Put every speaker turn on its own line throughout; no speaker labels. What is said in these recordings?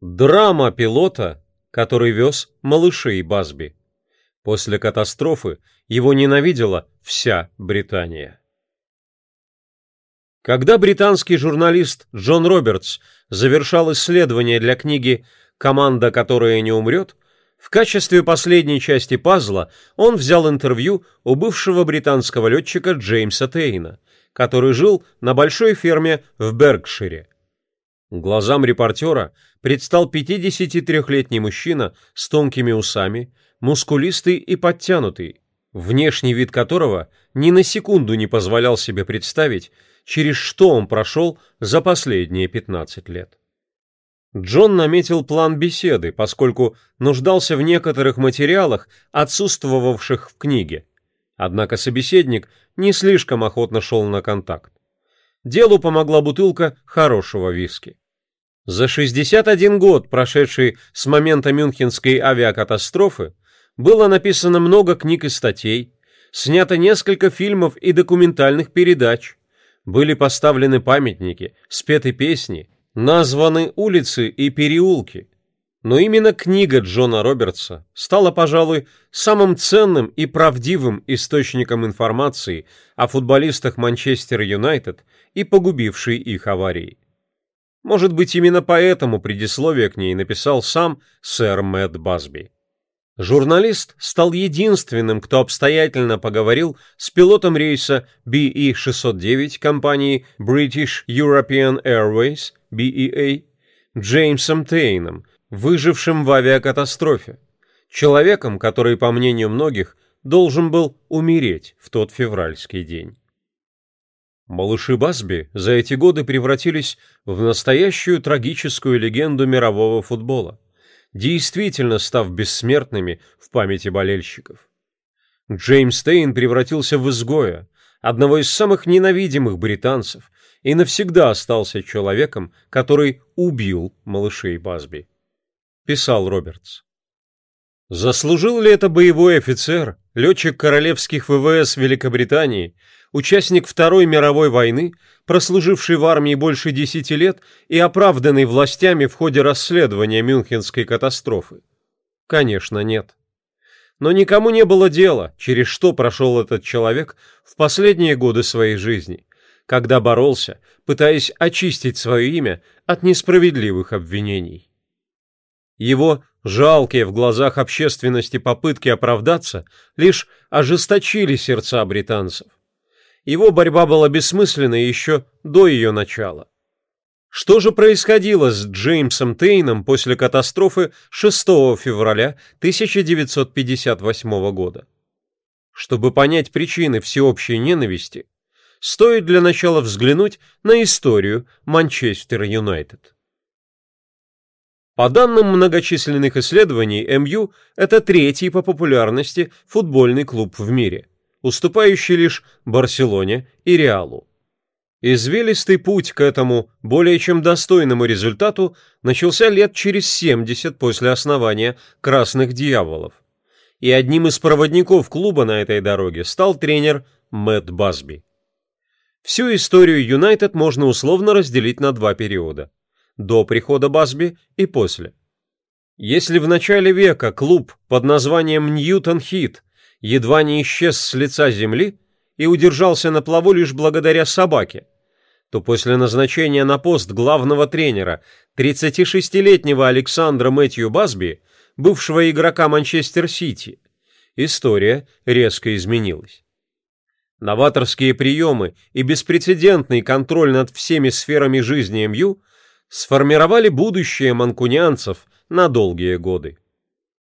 Драма пилота, который вез малышей Базби. После катастрофы его ненавидела вся Британия. Когда британский журналист Джон Робертс завершал исследование для книги «Команда, которая не умрет», в качестве последней части пазла он взял интервью у бывшего британского летчика Джеймса Тейна, который жил на большой ферме в Бергшире. Глазам репортера предстал 53-летний мужчина с тонкими усами, мускулистый и подтянутый, внешний вид которого ни на секунду не позволял себе представить, через что он прошел за последние 15 лет. Джон наметил план беседы, поскольку нуждался в некоторых материалах, отсутствовавших в книге. Однако собеседник не слишком охотно шел на контакт. Делу помогла бутылка хорошего виски. За 61 год, прошедший с момента Мюнхенской авиакатастрофы, было написано много книг и статей, снято несколько фильмов и документальных передач, были поставлены памятники, спеты песни, названы улицы и переулки. Но именно книга Джона Робертса стала, пожалуй, самым ценным и правдивым источником информации о футболистах Манчестер Юнайтед и погубившей их аварии. Может быть, именно поэтому предисловие к ней написал сам сэр Мэтт Басби. Журналист стал единственным, кто обстоятельно поговорил с пилотом рейса BE-609 компании British European Airways, BEA, Джеймсом Тейном, выжившим в авиакатастрофе, человеком, который, по мнению многих, должен был умереть в тот февральский день. Малыши Басби за эти годы превратились в настоящую трагическую легенду мирового футбола, действительно став бессмертными в памяти болельщиков. Джеймс Тейн превратился в изгоя, одного из самых ненавидимых британцев, и навсегда остался человеком, который убил малышей Басби. Писал Робертс. Заслужил ли это боевой офицер, летчик королевских ВВС Великобритании, участник Второй мировой войны, прослуживший в армии больше десяти лет и оправданный властями в ходе расследования Мюнхенской катастрофы? Конечно, нет. Но никому не было дела, через что прошел этот человек в последние годы своей жизни, когда боролся, пытаясь очистить свое имя от несправедливых обвинений. Его жалкие в глазах общественности попытки оправдаться лишь ожесточили сердца британцев. Его борьба была бессмысленной еще до ее начала. Что же происходило с Джеймсом Тейном после катастрофы 6 февраля 1958 года? Чтобы понять причины всеобщей ненависти, стоит для начала взглянуть на историю Манчестер Юнайтед. По данным многочисленных исследований, МЮ – это третий по популярности футбольный клуб в мире, уступающий лишь Барселоне и Реалу. Извилистый путь к этому более чем достойному результату начался лет через 70 после основания «Красных дьяволов». И одним из проводников клуба на этой дороге стал тренер Мэтт Басби. Всю историю Юнайтед можно условно разделить на два периода – до прихода Басби и после. Если в начале века клуб под названием Ньютон Хит едва не исчез с лица земли и удержался на плаву лишь благодаря собаке, то после назначения на пост главного тренера 36-летнего Александра Мэтью Басби, бывшего игрока Манчестер Сити, история резко изменилась. Новаторские приемы и беспрецедентный контроль над всеми сферами жизни МЮ сформировали будущее манкунианцев на долгие годы.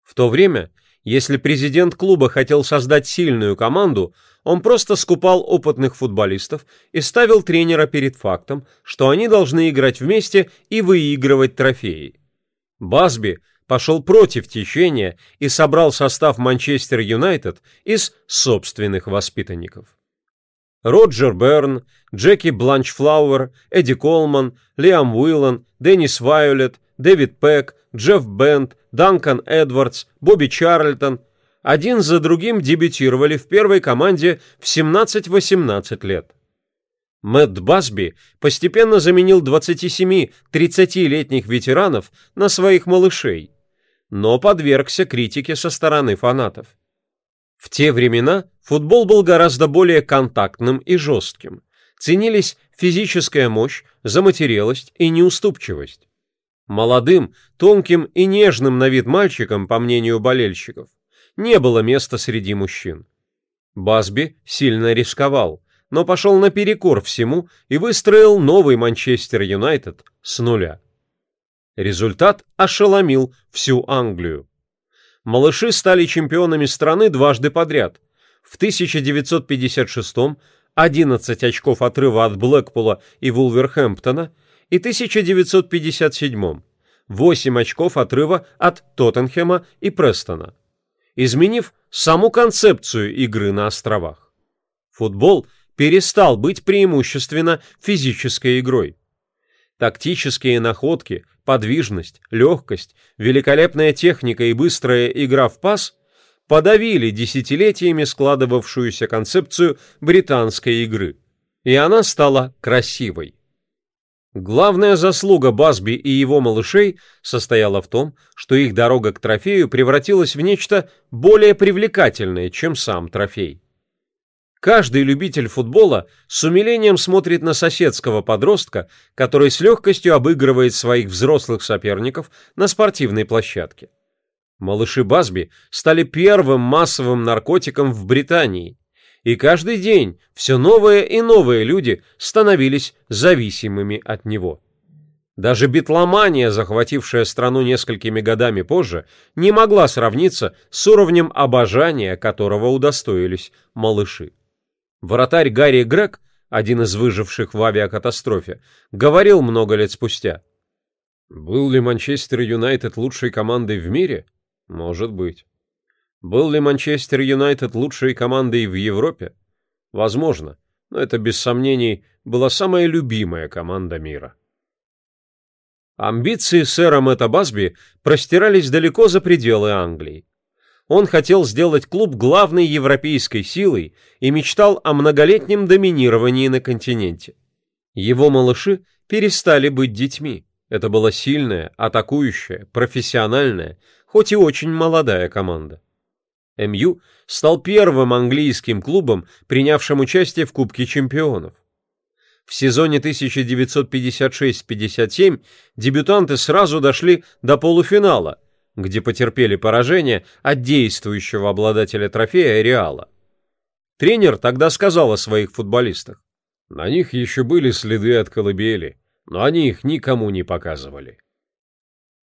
В то время, если президент клуба хотел создать сильную команду, он просто скупал опытных футболистов и ставил тренера перед фактом, что они должны играть вместе и выигрывать трофеи. Басби пошел против течения и собрал состав Манчестер Юнайтед из собственных воспитанников. Роджер Берн, Джеки Бланчфлауэр, Эдди Колман, Лиам Уиллан, Деннис Вайолет, Дэвид Пэк, Джефф Бенд, Данкан Эдвардс, Бобби Чарльтон один за другим дебютировали в первой команде в 17-18 лет. Мэтт Басби постепенно заменил 27-30-летних ветеранов на своих малышей, но подвергся критике со стороны фанатов. В те времена футбол был гораздо более контактным и жестким. Ценились физическая мощь, заматерелость и неуступчивость. Молодым, тонким и нежным на вид мальчикам, по мнению болельщиков, не было места среди мужчин. Басби сильно рисковал, но пошел наперекор всему и выстроил новый Манчестер Юнайтед с нуля. Результат ошеломил всю Англию. Малыши стали чемпионами страны дважды подряд. В 1956-м 11 очков отрыва от Блэкпула и Вулверхэмптона и 1957-м 8 очков отрыва от Тоттенхэма и Престона, изменив саму концепцию игры на островах. Футбол перестал быть преимущественно физической игрой. Тактические находки, подвижность, легкость, великолепная техника и быстрая игра в пас подавили десятилетиями складывавшуюся концепцию британской игры, и она стала красивой. Главная заслуга Басби и его малышей состояла в том, что их дорога к трофею превратилась в нечто более привлекательное, чем сам трофей. Каждый любитель футбола с умилением смотрит на соседского подростка, который с легкостью обыгрывает своих взрослых соперников на спортивной площадке. Малыши Басби стали первым массовым наркотиком в Британии, и каждый день все новые и новые люди становились зависимыми от него. Даже битломания, захватившая страну несколькими годами позже, не могла сравниться с уровнем обожания, которого удостоились малыши. Вратарь Гарри Грег, один из выживших в авиакатастрофе, говорил много лет спустя. «Был ли Манчестер Юнайтед лучшей командой в мире? Может быть. Был ли Манчестер Юнайтед лучшей командой в Европе? Возможно, но это без сомнений была самая любимая команда мира. Амбиции сэра Мэтта Басби простирались далеко за пределы Англии. Он хотел сделать клуб главной европейской силой и мечтал о многолетнем доминировании на континенте. Его малыши перестали быть детьми. Это была сильная, атакующая, профессиональная, хоть и очень молодая команда. МЮ стал первым английским клубом, принявшим участие в Кубке чемпионов. В сезоне 1956-57 дебютанты сразу дошли до полуфинала – где потерпели поражение от действующего обладателя трофея Реала. Тренер тогда сказал о своих футболистах. На них еще были следы от колыбели, но они их никому не показывали.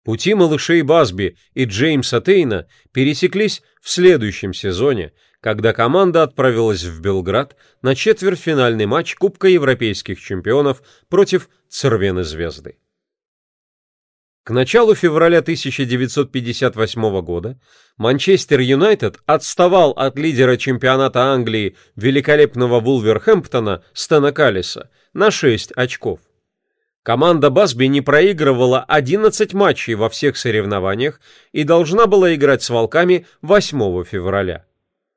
Пути малышей Басби и Джеймса Тейна пересеклись в следующем сезоне, когда команда отправилась в Белград на четвертьфинальный матч Кубка Европейских чемпионов против Цервены Звезды. К началу февраля 1958 года Манчестер Юнайтед отставал от лидера чемпионата Англии великолепного Вулверхэмптона Стена Каллиса на 6 очков. Команда Басби не проигрывала 11 матчей во всех соревнованиях и должна была играть с «Волками» 8 февраля.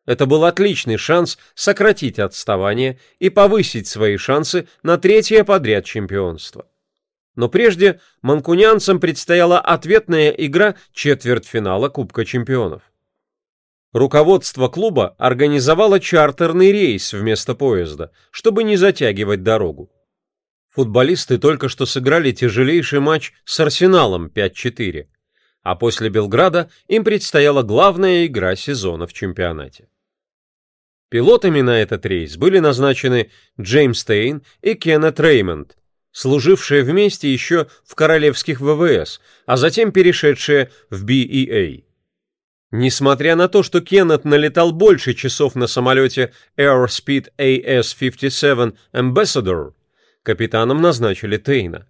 Это был отличный шанс сократить отставание и повысить свои шансы на третье подряд чемпионство. Но прежде манкунянцам предстояла ответная игра четвертьфинала Кубка чемпионов. Руководство клуба организовало чартерный рейс вместо поезда, чтобы не затягивать дорогу. Футболисты только что сыграли тяжелейший матч с Арсеналом 5-4, а после Белграда им предстояла главная игра сезона в чемпионате. Пилотами на этот рейс были назначены Джеймс Тейн и Кеннет Реймонд, служившие вместе еще в королевских ВВС, а затем перешедшие в BEA. Несмотря на то, что Кеннет налетал больше часов на самолете Airspeed AS-57 Ambassador, капитаном назначили Тейна.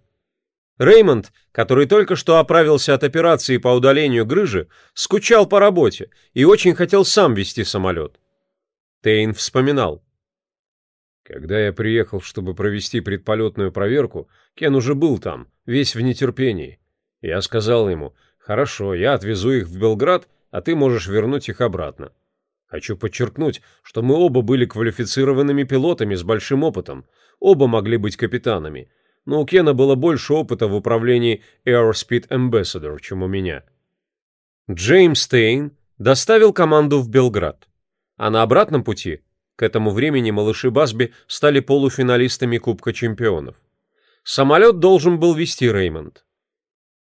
Реймонд, который только что оправился от операции по удалению грыжи, скучал по работе и очень хотел сам вести самолет. Тейн вспоминал. Когда я приехал, чтобы провести предполетную проверку, Кен уже был там, весь в нетерпении. Я сказал ему, «Хорошо, я отвезу их в Белград, а ты можешь вернуть их обратно». Хочу подчеркнуть, что мы оба были квалифицированными пилотами с большим опытом. Оба могли быть капитанами, но у Кена было больше опыта в управлении Airspeed Ambassador, чем у меня. Джеймс Стейн доставил команду в Белград, а на обратном пути, к этому времени малыши Басби стали полуфиналистами Кубка чемпионов. Самолет должен был вести Реймонд.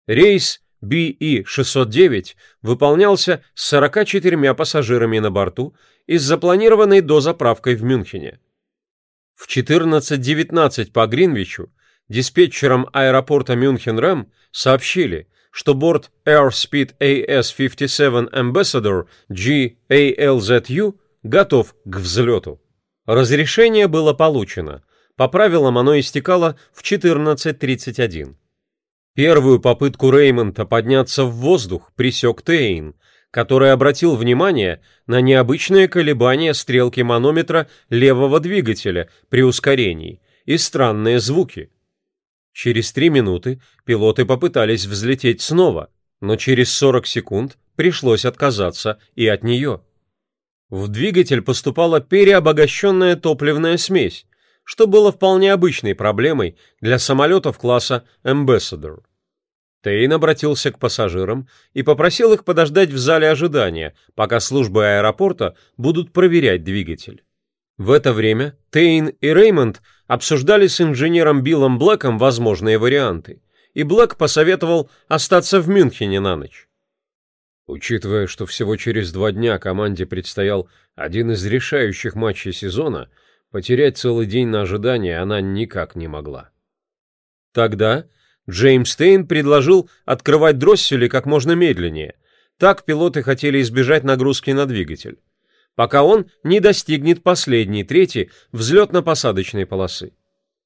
Рейс BE-609 выполнялся с 44 пассажирами на борту и с запланированной дозаправкой в Мюнхене. В 14.19 по Гринвичу диспетчерам аэропорта Мюнхен-Рэм сообщили, что борт Airspeed AS-57 Ambassador GALZU готов к взлету. Разрешение было получено. По правилам оно истекало в 14.31. Первую попытку Реймонта подняться в воздух пресек Тейн, который обратил внимание на необычные колебания стрелки манометра левого двигателя при ускорении и странные звуки. Через три минуты пилоты попытались взлететь снова, но через 40 секунд пришлось отказаться и от нее. В двигатель поступала переобогащенная топливная смесь, что было вполне обычной проблемой для самолетов класса Ambassador. Тейн обратился к пассажирам и попросил их подождать в зале ожидания, пока службы аэропорта будут проверять двигатель. В это время Тейн и Реймонд обсуждали с инженером Биллом Блэком возможные варианты, и Блэк посоветовал остаться в Мюнхене на ночь. Учитывая, что всего через два дня команде предстоял один из решающих матчей сезона, потерять целый день на ожидание она никак не могла. Тогда Джеймс Тейн предложил открывать дроссели как можно медленнее. Так пилоты хотели избежать нагрузки на двигатель, пока он не достигнет последней трети взлетно-посадочной полосы.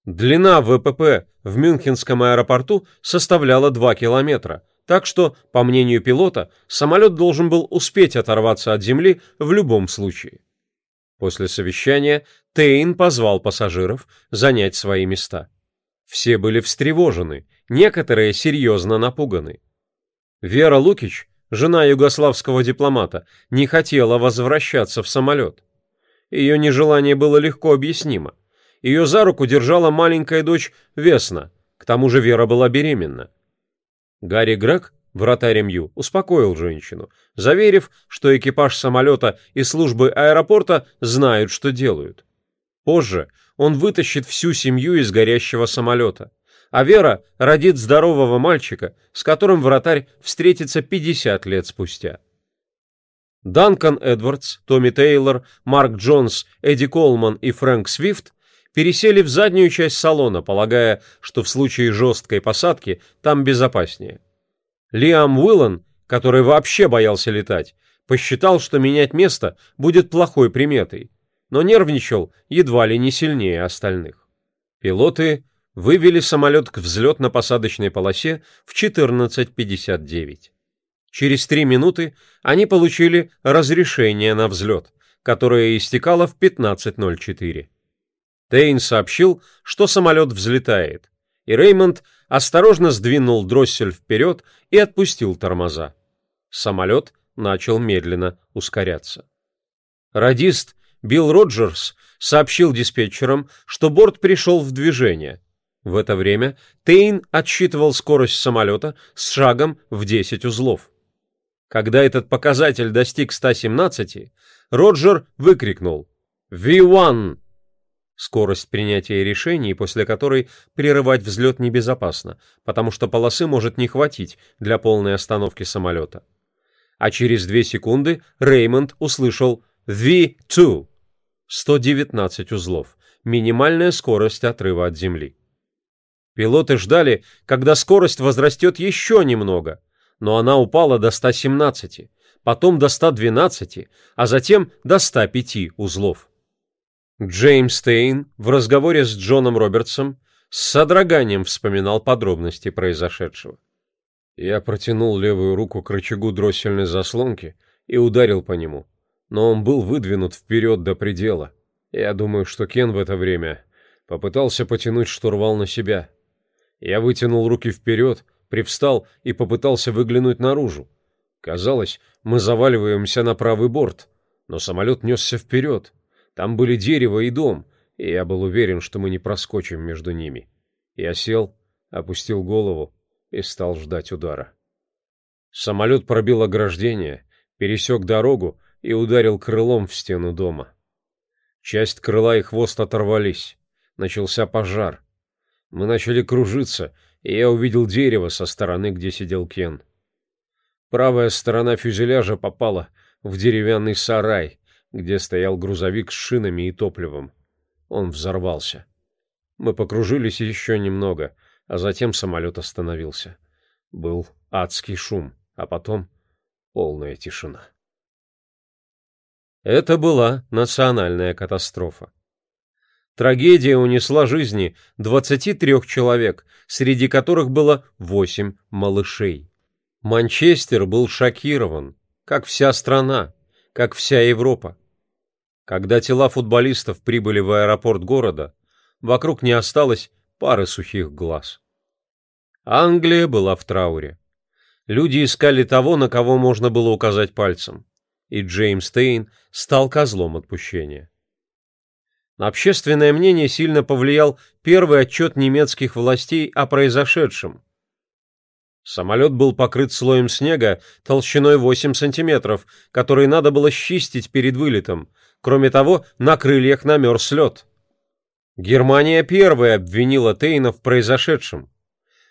Длина ВПП в Мюнхенском аэропорту составляла 2 километра, так что, по мнению пилота, самолет должен был успеть оторваться от земли в любом случае. После совещания Тейн позвал пассажиров занять свои места. Все были встревожены, некоторые серьезно напуганы. Вера Лукич, жена югославского дипломата, не хотела возвращаться в самолет. Ее нежелание было легко объяснимо. Ее за руку держала маленькая дочь Весна, к тому же Вера была беременна. Гарри Грег, вратарь МЮ, успокоил женщину, заверив, что экипаж самолета и службы аэропорта знают, что делают. Позже он вытащит всю семью из горящего самолета а Вера родит здорового мальчика, с которым вратарь встретится 50 лет спустя. Данкан Эдвардс, Томми Тейлор, Марк Джонс, Эдди Колман и Фрэнк Свифт пересели в заднюю часть салона, полагая, что в случае жесткой посадки там безопаснее. Лиам Уиллан, который вообще боялся летать, посчитал, что менять место будет плохой приметой, но нервничал едва ли не сильнее остальных. Пилоты вывели самолет к взлетно-посадочной полосе в 14.59. Через три минуты они получили разрешение на взлет, которое истекало в 15.04. Тейн сообщил, что самолет взлетает, и Реймонд осторожно сдвинул дроссель вперед и отпустил тормоза. Самолет начал медленно ускоряться. Радист Билл Роджерс сообщил диспетчерам, что борт пришел в движение, в это время Тейн отсчитывал скорость самолета с шагом в 10 узлов. Когда этот показатель достиг 117, Роджер выкрикнул «V1!» Скорость принятия решений, после которой прерывать взлет небезопасно, потому что полосы может не хватить для полной остановки самолета. А через 2 секунды Реймонд услышал V2 119 узлов, минимальная скорость отрыва от земли. Пилоты ждали, когда скорость возрастет еще немного, но она упала до 117, потом до 112, а затем до 105 узлов. Джеймс Тейн в разговоре с Джоном Робертсом с содроганием вспоминал подробности произошедшего. Я протянул левую руку к рычагу дроссельной заслонки и ударил по нему, но он был выдвинут вперед до предела. Я думаю, что Кен в это время попытался потянуть штурвал на себя. Я вытянул руки вперед, привстал и попытался выглянуть наружу. Казалось, мы заваливаемся на правый борт, но самолет несся вперед. Там были дерево и дом, и я был уверен, что мы не проскочим между ними. Я сел, опустил голову и стал ждать удара. Самолет пробил ограждение, пересек дорогу и ударил крылом в стену дома. Часть крыла и хвост оторвались. Начался пожар. Мы начали кружиться, и я увидел дерево со стороны, где сидел Кен. Правая сторона фюзеляжа попала в деревянный сарай, где стоял грузовик с шинами и топливом. Он взорвался. Мы покружились еще немного, а затем самолет остановился. Был адский шум, а потом полная тишина. Это была национальная катастрофа. Трагедия унесла жизни 23 человек, среди которых было 8 малышей. Манчестер был шокирован, как вся страна, как вся Европа. Когда тела футболистов прибыли в аэропорт города, вокруг не осталось пары сухих глаз. Англия была в трауре. Люди искали того, на кого можно было указать пальцем и Джеймс Тейн стал козлом отпущения. На общественное мнение сильно повлиял первый отчет немецких властей о произошедшем. Самолет был покрыт слоем снега толщиной 8 сантиметров, который надо было счистить перед вылетом. Кроме того, на крыльях намерз лед. Германия первая обвинила Тейна в произошедшем.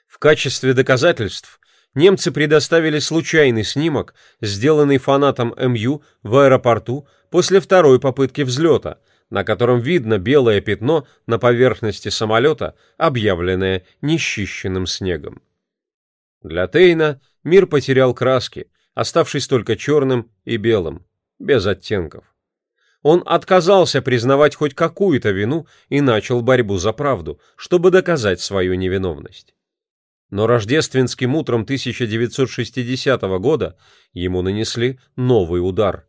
В качестве доказательств немцы предоставили случайный снимок, сделанный фанатом МЮ в аэропорту после второй попытки взлета, на котором видно белое пятно на поверхности самолета, объявленное несчищенным снегом. Для Тейна мир потерял краски, оставшись только черным и белым, без оттенков. Он отказался признавать хоть какую-то вину и начал борьбу за правду, чтобы доказать свою невиновность но рождественским утром 1960 года ему нанесли новый удар.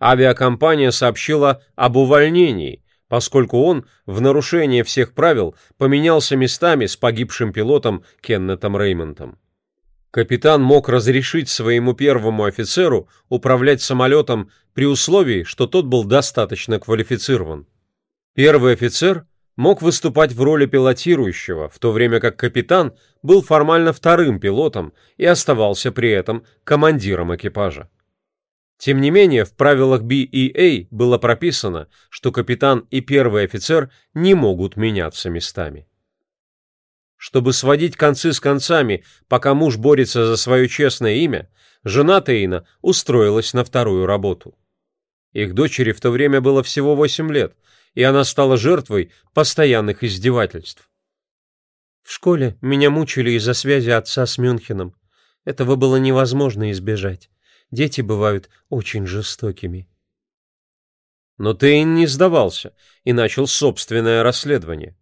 Авиакомпания сообщила об увольнении, поскольку он, в нарушение всех правил, поменялся местами с погибшим пилотом Кеннетом Реймонтом. Капитан мог разрешить своему первому офицеру управлять самолетом при условии, что тот был достаточно квалифицирован. Первый офицер мог выступать в роли пилотирующего, в то время как капитан был формально вторым пилотом и оставался при этом командиром экипажа. Тем не менее, в правилах BEA было прописано, что капитан и первый офицер не могут меняться местами. Чтобы сводить концы с концами, пока муж борется за свое честное имя, жена Тейна устроилась на вторую работу. Их дочери в то время было всего 8 лет, и она стала жертвой постоянных издевательств. В школе меня мучили из-за связи отца с Мюнхеном. Этого было невозможно избежать. Дети бывают очень жестокими. Но Тейн не сдавался и начал собственное расследование.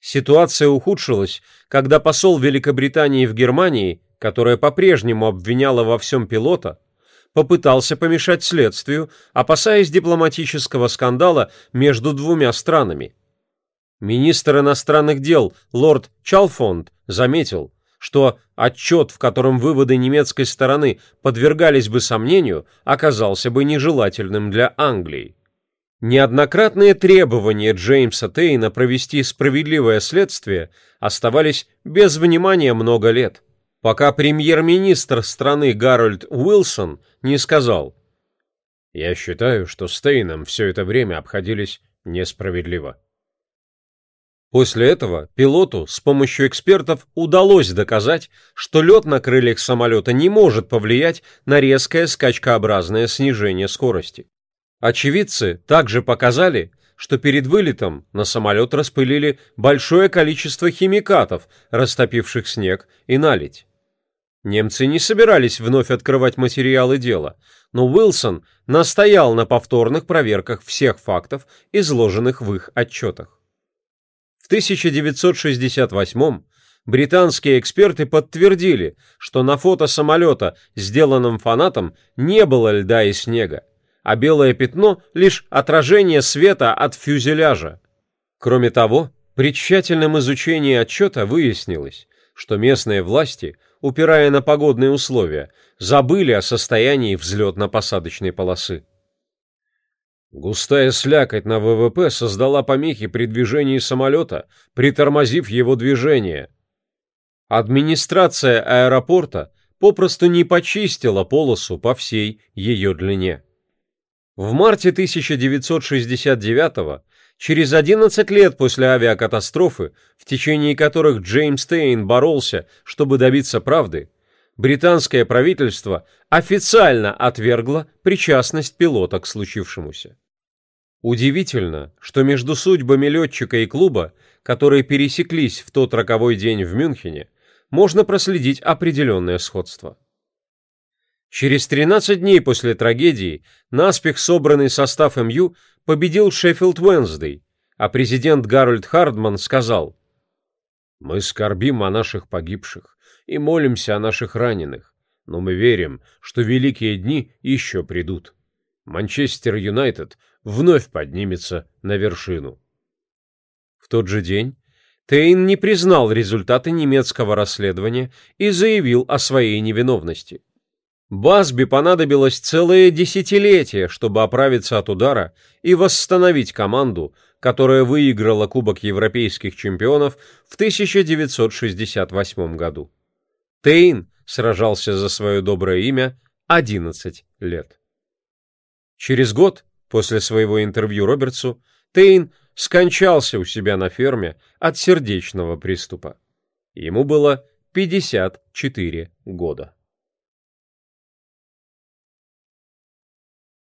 Ситуация ухудшилась, когда посол Великобритании в Германии, которая по-прежнему обвиняла во всем пилота, попытался помешать следствию, опасаясь дипломатического скандала между двумя странами. Министр иностранных дел лорд Чалфонд заметил, что отчет, в котором выводы немецкой стороны подвергались бы сомнению, оказался бы нежелательным для Англии. Неоднократные требования Джеймса Тейна провести справедливое следствие оставались без внимания много лет пока премьер-министр страны Гарольд Уилсон не сказал «Я считаю, что с Тейном все это время обходились несправедливо». После этого пилоту с помощью экспертов удалось доказать, что лед на крыльях самолета не может повлиять на резкое скачкообразное снижение скорости. Очевидцы также показали, что перед вылетом на самолет распылили большое количество химикатов, растопивших снег и наледь. Немцы не собирались вновь открывать материалы дела, но Уилсон настоял на повторных проверках всех фактов, изложенных в их отчетах. В 1968 британские эксперты подтвердили, что на фото самолета, сделанном фанатом, не было льда и снега, а белое пятно – лишь отражение света от фюзеляжа. Кроме того, при тщательном изучении отчета выяснилось, что местные власти – упирая на погодные условия, забыли о состоянии взлетно-посадочной полосы. Густая слякоть на ВВП создала помехи при движении самолета, притормозив его движение. Администрация аэропорта попросту не почистила полосу по всей ее длине. В марте 1969 через 11 лет после авиакатастрофы, в течение которых Джеймс Тейн боролся, чтобы добиться правды, британское правительство официально отвергло причастность пилота к случившемуся. Удивительно, что между судьбами летчика и клуба, которые пересеклись в тот роковой день в Мюнхене, можно проследить определенное сходство. Через 13 дней после трагедии наспех собранный состав МЮ победил Шеффилд Уэнсдей, а президент Гарольд Хардман сказал «Мы скорбим о наших погибших и молимся о наших раненых, но мы верим, что великие дни еще придут. Манчестер Юнайтед вновь поднимется на вершину». В тот же день Тейн не признал результаты немецкого расследования и заявил о своей невиновности. Басби понадобилось целое десятилетие, чтобы оправиться от удара и восстановить команду, которая выиграла Кубок Европейских чемпионов в 1968 году. Тейн сражался за свое доброе имя 11 лет. Через год после своего интервью Робертсу Тейн скончался у себя на ферме от сердечного приступа. Ему было 54 года.